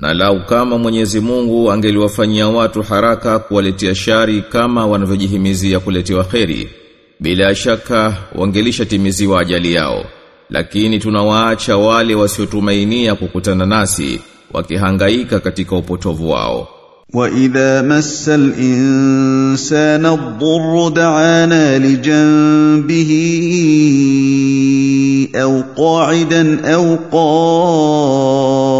Na lau kama Mwenyezi Mungu angeliwafanyia watu haraka kuwaletea shari kama wanavyojihimizia kuletewa kheri, bila shaka wangelishatimiziwa ajali yao. Lakini tunawaacha wale wasiotumainia kukutana nasi wakihangaika katika upotovu wao. واذا مس الانسان الضر دعانا لجنبه او قاعدا او قائما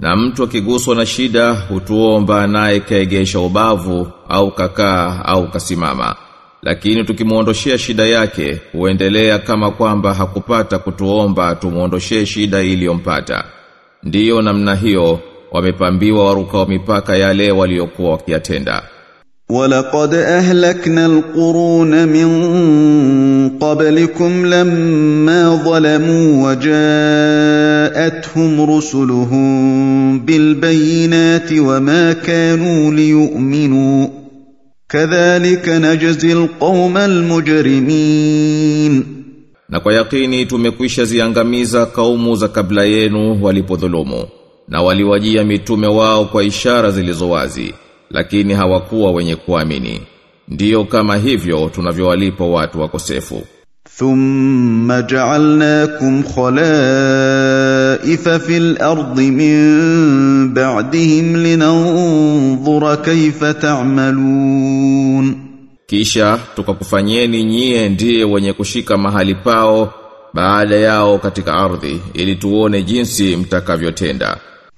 Na mtu akiguswa na shida hutuomba naye kaegesha ubavu au kakaa au kasimama. Lakini tukimuondoshea shida yake huendelea kama kwamba hakupata kutuomba tumuondoshee shida iliyompata. Ndiyo namna hiyo wamepambiwa warukao mipaka yale waliokuwa wakiyatenda. ولقد أهلكنا القرون من قبلكم لما ظلموا وجاءتهم رسلهم بالبينات وما كانوا ليؤمنوا كذلك نجزي القوم المجرمين Na kwa yakini tumekwisha ziangamiza kaumu za kabla yenu walipodhulumu na waliwajia mitume wao kwa ishara zilizo wazi lakini hawakuwa wenye kuamini. Ndiyo kama hivyo tunavyowalipa watu wakosefu. Thumma ja'alnakum khalaifa fil ardi min ba'dihim linanzura kayfa ta'malun. Kisha tukakufanyeni nyie ndiye wenye kushika mahali pao baada yao katika ardhi ili tuone jinsi mtakavyotenda.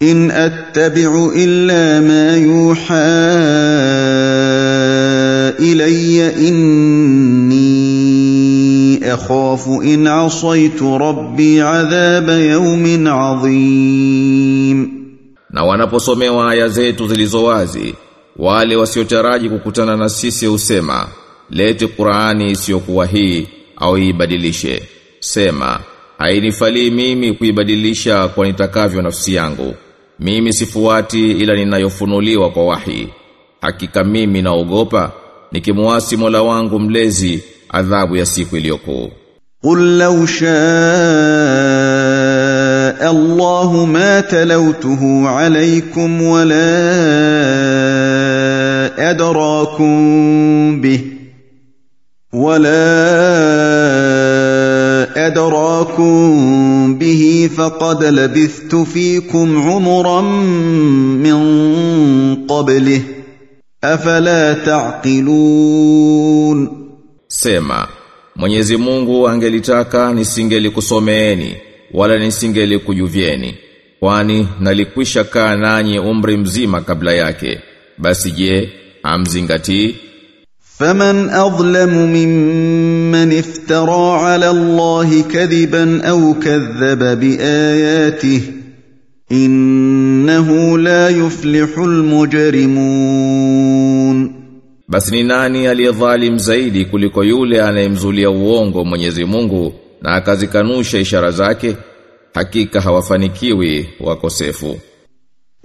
in attabi'u illa ma yuha ilayya inni akhafu in asaitu rabbi adhaba yawmin adhim na wanaposomewa aya zetu zilizo wazi wale wasiotaraji kukutana na sisi usema lete Qur'ani isiyokuwa hii au ibadilishe. Sema hainifalii mimi kuibadilisha kwa nitakavyo nafsi yangu. Mimi sifuati ila ninayofunuliwa kwa wahi. Hakika mimi naogopa nikimuasi Mola wangu mlezi adhabu ya siku iliyokuu. Qul law shaa allah ma talawtuhu alaykum wala adrakum bih wala أدراكم به فقد لبثت فيكم عمرا من قبله أفلا تعقلون Sema, Mwenyezi Mungu angelitaka nisingelikusomeeni wala nisingelikujuvieni kwani nalikwisha kaa nanyi umri mzima kabla yake. Basi je, amzingatii? فمن أظلم ممن افترى على الله كذبا أو كذب بآياته إنه لا يفلح المجرمون Basi ni nani aliyedhalim zaidi kuliko yule anayemzulia uongo Mwenyezi Mungu na akazikanusha ishara zake? Hakika hawafanikiwi wakosefu.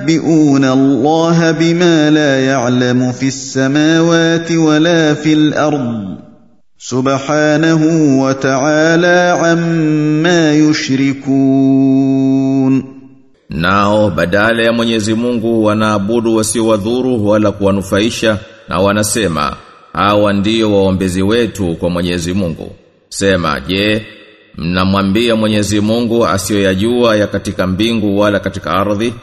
اتنبئون الله بما لا يعلم في السماوات ولا في الارض سبحانه وتعالى عما يشركون Nao badala ya Mwenyezi Mungu wanaabudu wasiowadhuru wala kuwanufaisha na wanasema hawa ndio waombezi wetu kwa Mwenyezi Mungu. Sema je, mnamwambia Mwenyezi Mungu asiyoyajua ya katika mbingu wala katika ardhi?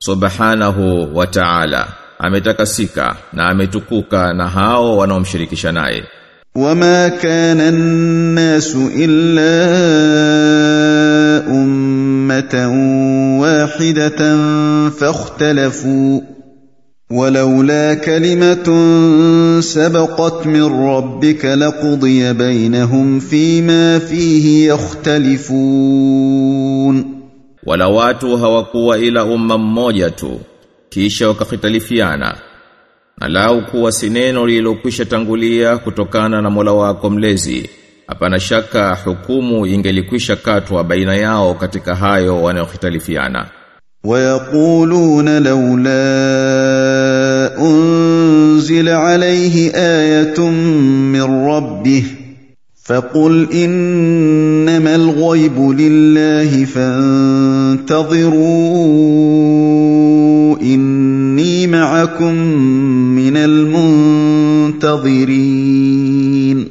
Subhanahu wa Ta'ala. Ametakasika na ametukuka na hao wanaomshirikisha naye. وما كان الناس الا امه واحدة فاختلفوا ولولا كلمه سبقت من ربك لقضي بينهم فيما فيه يختلفون Wala watu hawakuwa ila umma mmoja tu kisha wakahitalifiana na lau kuwa si neno lililokwisha tangulia kutokana na Mola wako mlezi hapana shaka hukumu ingelikwisha katwa baina yao katika hayo wanayohitalifiana ويقولون لولا انزل عليه ايه من ربه فقل انما الغيب لله فانتظروا اني معكم من المنتظرين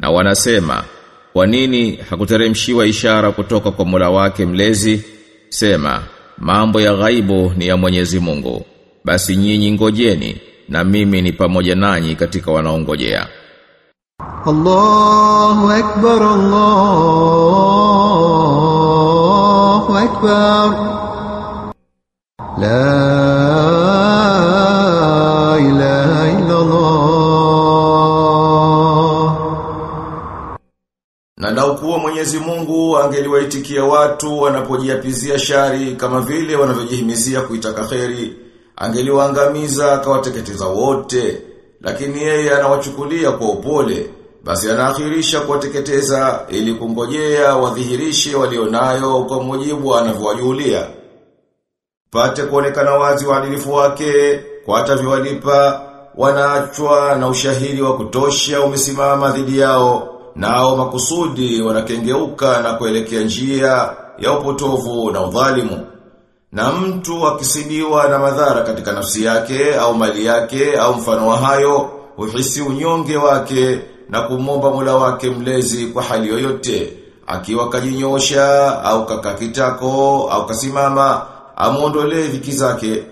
na wanasema kwa nini hakuteremshiwa ishara kutoka kwa Mola wake mlezi sema mambo ya ghaibu ni ya Mwenyezi Mungu basi nyinyi ngojeni na mimi ni pamoja nanyi katika wanaongojea الله أكبر الله أكبر لا إله إلا الله Na lau kuwa Mwenyezi Mungu angeliwaitikia watu wanapojiapizia shari kama vile wanavyojihimizia kuitaka kheri, angeliwaangamiza akawateketeza wote, lakini yeye anawachukulia kwa upole, basi anaakhirisha kuwateketeza ili kungojea wadhihirishe walionayo kwa mujibu anavyowajulia. Pate kuonekana wazi uadilifu wake, kwa atavyowalipa, wanaachwa na ushahidi wa kutosha umesimama dhidi yao, nao makusudi wanakengeuka na kuelekea njia ya upotovu na udhalimu. Na mtu akisidiwa na madhara katika nafsi yake au mali yake au mfano wa hayo, uhisi unyonge wake na kumomba mula wake mlezi kwa hali yoyote, akiwa kajinyosha au kakakitako au kasimama, amuondolee dhiki zake.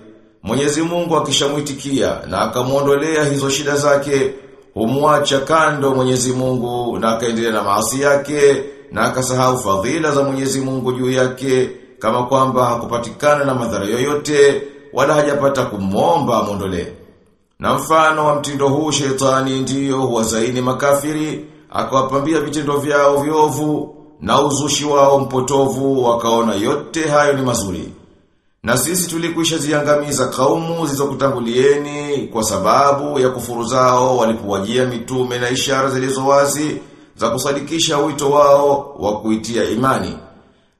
Mwenyezi Mungu akishamwitikia na akamuondolea hizo shida zake, humwacha kando Mwenyezi Mungu na akaendelea na maasi yake na akasahau fadhila za Mwenyezi Mungu juu yake kama kwamba hakupatikana na madhara yoyote wala hajapata kumwomba amuondolee. Na mfano wa mtindo huu shetani ndiyo huwazaini makafiri, akawapambia vitendo vyao viovu na uzushi wao mpotovu wakaona yote hayo ni mazuri. Na sisi tulikwisha ziangamiza kaumu zilizokutangulieni kwa sababu ya kufuru zao walipowajia mitume na ishara zilizo wazi za kusadikisha wito wao wa kuitia imani.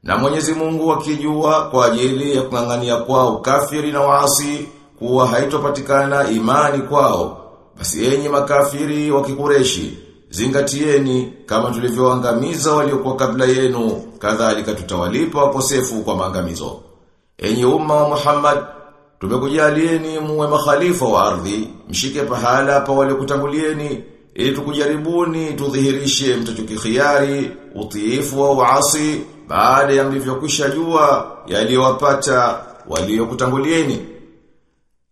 Na Mwenyezi Mungu akijua kwa ajili ya kung'ang'ania kwa ukafiri na waasi kuwa haitopatikana imani kwao. Basi enyi makafiri wa kikureshi, zingatieni kama tulivyoangamiza waliokuwa kabla yenu, kadhalika tutawalipa wakosefu kwa maangamizo. Enyi umma wa Muhammad, tumekujalieni muwe makhalifa wa ardhi, mshike pahala pa waliokutangulieni, ili tukujaribuni tudhihirishe mtachokikhiari, utiifu wa uasi, baada ya mlivyokwisha jua yaliyowapata waliokutangulieni.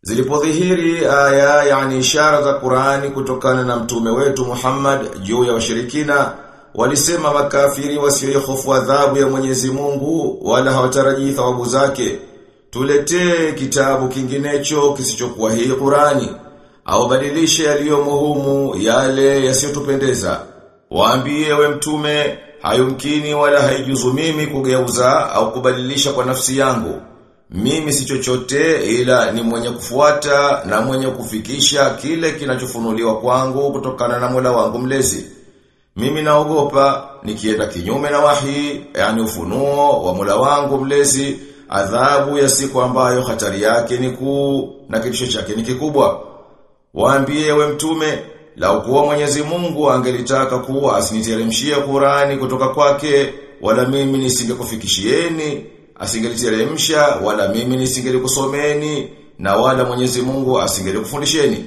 Zilipodhihiri aya yani ishara za Qur'ani kutokana na mtume wetu Muhammad juu ya washirikina walisema makafiri wasiohofu adhabu ya Mwenyezi Mungu wala hawatarajii thawabu zake tuletee kitabu kinginecho kisichokuwa hii Qur'ani au badilishe yaliyomo humu yale yasiyotupendeza waambie we mtume hayumkini wala haijuzu mimi kugeuza au kubadilisha kwa nafsi yangu mimi si chochote ila ni mwenye kufuata na mwenye kufikisha kile kinachofunuliwa kwangu kutokana na Mola wangu mlezi. Mimi naogopa nikienda kinyume na wahi, yani ufunuo wa Mola wangu mlezi, adhabu ya siku ambayo hatari yake ni kuu na kitisho chake ni kikubwa. Waambie we mtume, lau kuwa Mwenyezi Mungu angelitaka kuwa asiniteremshie Qurani kutoka kwake, wala mimi nisingekufikishieni, asingeliteremsha wala mimi nisingekusomeni na wala Mwenyezi Mungu asingelikufundisheni.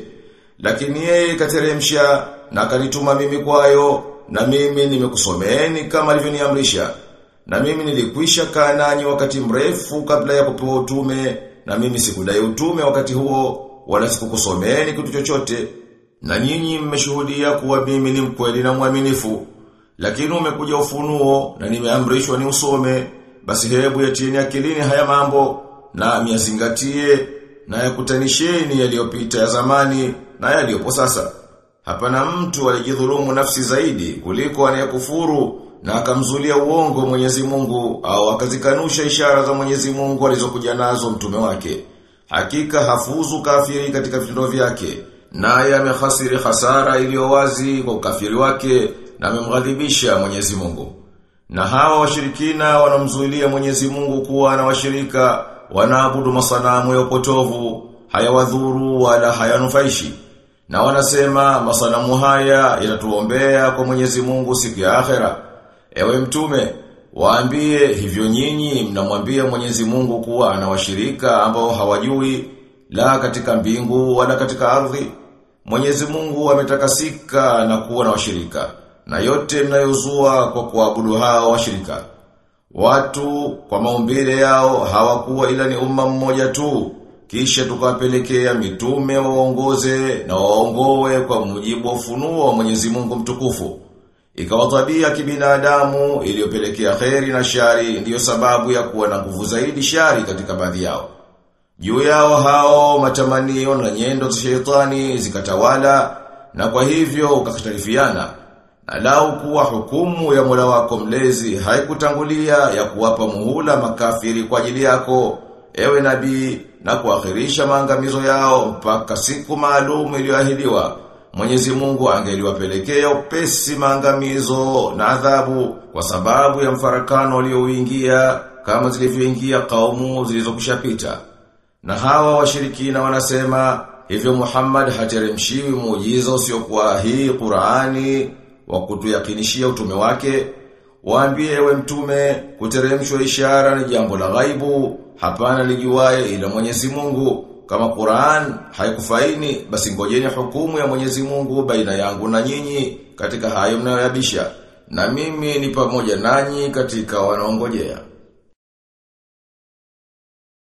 Lakini yeye kateremsha na kanituma mimi kwayo na mimi nimekusomeni kama alivyoniamrisha. Na mimi nilikwisha kaa nanyi wakati mrefu kabla ya kupewa utume na mimi sikudai utume wakati huo wala sikukusomeni kitu chochote. Na nyinyi mmeshuhudia kuwa mimi ni mkweli na mwaminifu. Lakini umekuja ufunuo na nimeamrishwa ni usome, basi hebu yatieni akilini haya mambo na miyazingatie na yakutanisheni yaliyopita ya zamani na yaliyopo sasa. Hapana mtu alijidhulumu nafsi zaidi kuliko anayekufuru na akamzulia uongo Mwenyezi Mungu au akazikanusha ishara za Mwenyezi Mungu alizokuja nazo mtume wake. Hakika hafuzu kafiri katika vitendo vyake, naye amehasiri hasara iliyo wazi kwa ukafiri wake na amemghadhibisha Mwenyezi Mungu. Na hawa washirikina wanamzuilia Mwenyezi Mungu kuwa na washirika wanaabudu masanamu ya upotovu, hayawadhuru wala hayanufaishi. Na wanasema masanamu haya yanatuombea kwa Mwenyezi Mungu siku ya akhera. Ewe mtume, waambie hivyo nyinyi mnamwambia Mwenyezi Mungu kuwa ana washirika ambao hawajui la katika mbingu wala katika ardhi. Mwenyezi Mungu ametakasika na kuwa na washirika na yote mnayozua kwa kuabudu hao washirika. Watu kwa maumbile yao hawakuwa ila ni umma mmoja tu. Kisha tukawapelekea mitume waongoze na waongowe kwa mujibu wa ufunuo wa Mwenyezi Mungu mtukufu. Ikawa tabia kibinadamu iliyopelekea kheri na shari ndiyo sababu ya kuwa na nguvu zaidi shari katika baadhi yao. Juu yao hao matamanio na nyendo za shetani zikatawala na kwa hivyo ukakhtalifiana. Na lau kuwa hukumu ya Mola wako mlezi haikutangulia ya kuwapa muhula makafiri kwa ajili yako, ewe nabii, na kuakhirisha maangamizo yao mpaka siku maalum iliyoahidiwa. Mwenyezi Mungu angeliwapelekea upesi maangamizo na adhabu kwa sababu ya mfarakano waliouingia kama zilivyoingia kaumu zilizokushapita. Na hawa washirikina wanasema hivyo Muhammad hateremshiwi muujiza usiokuwa hii Qur'ani wa kutuyakinishia utume wake. Waambie ewe mtume kuteremshwa ishara ni jambo la ghaibu, hapana lijuaye ila Mwenyezi Mungu. Kama Qur'an haikufaini basi ngojeni hukumu ya Mwenyezi Mungu baina yangu na nyinyi katika hayo mnayoyabisha. Na mimi ni pamoja nanyi katika wanaongojea.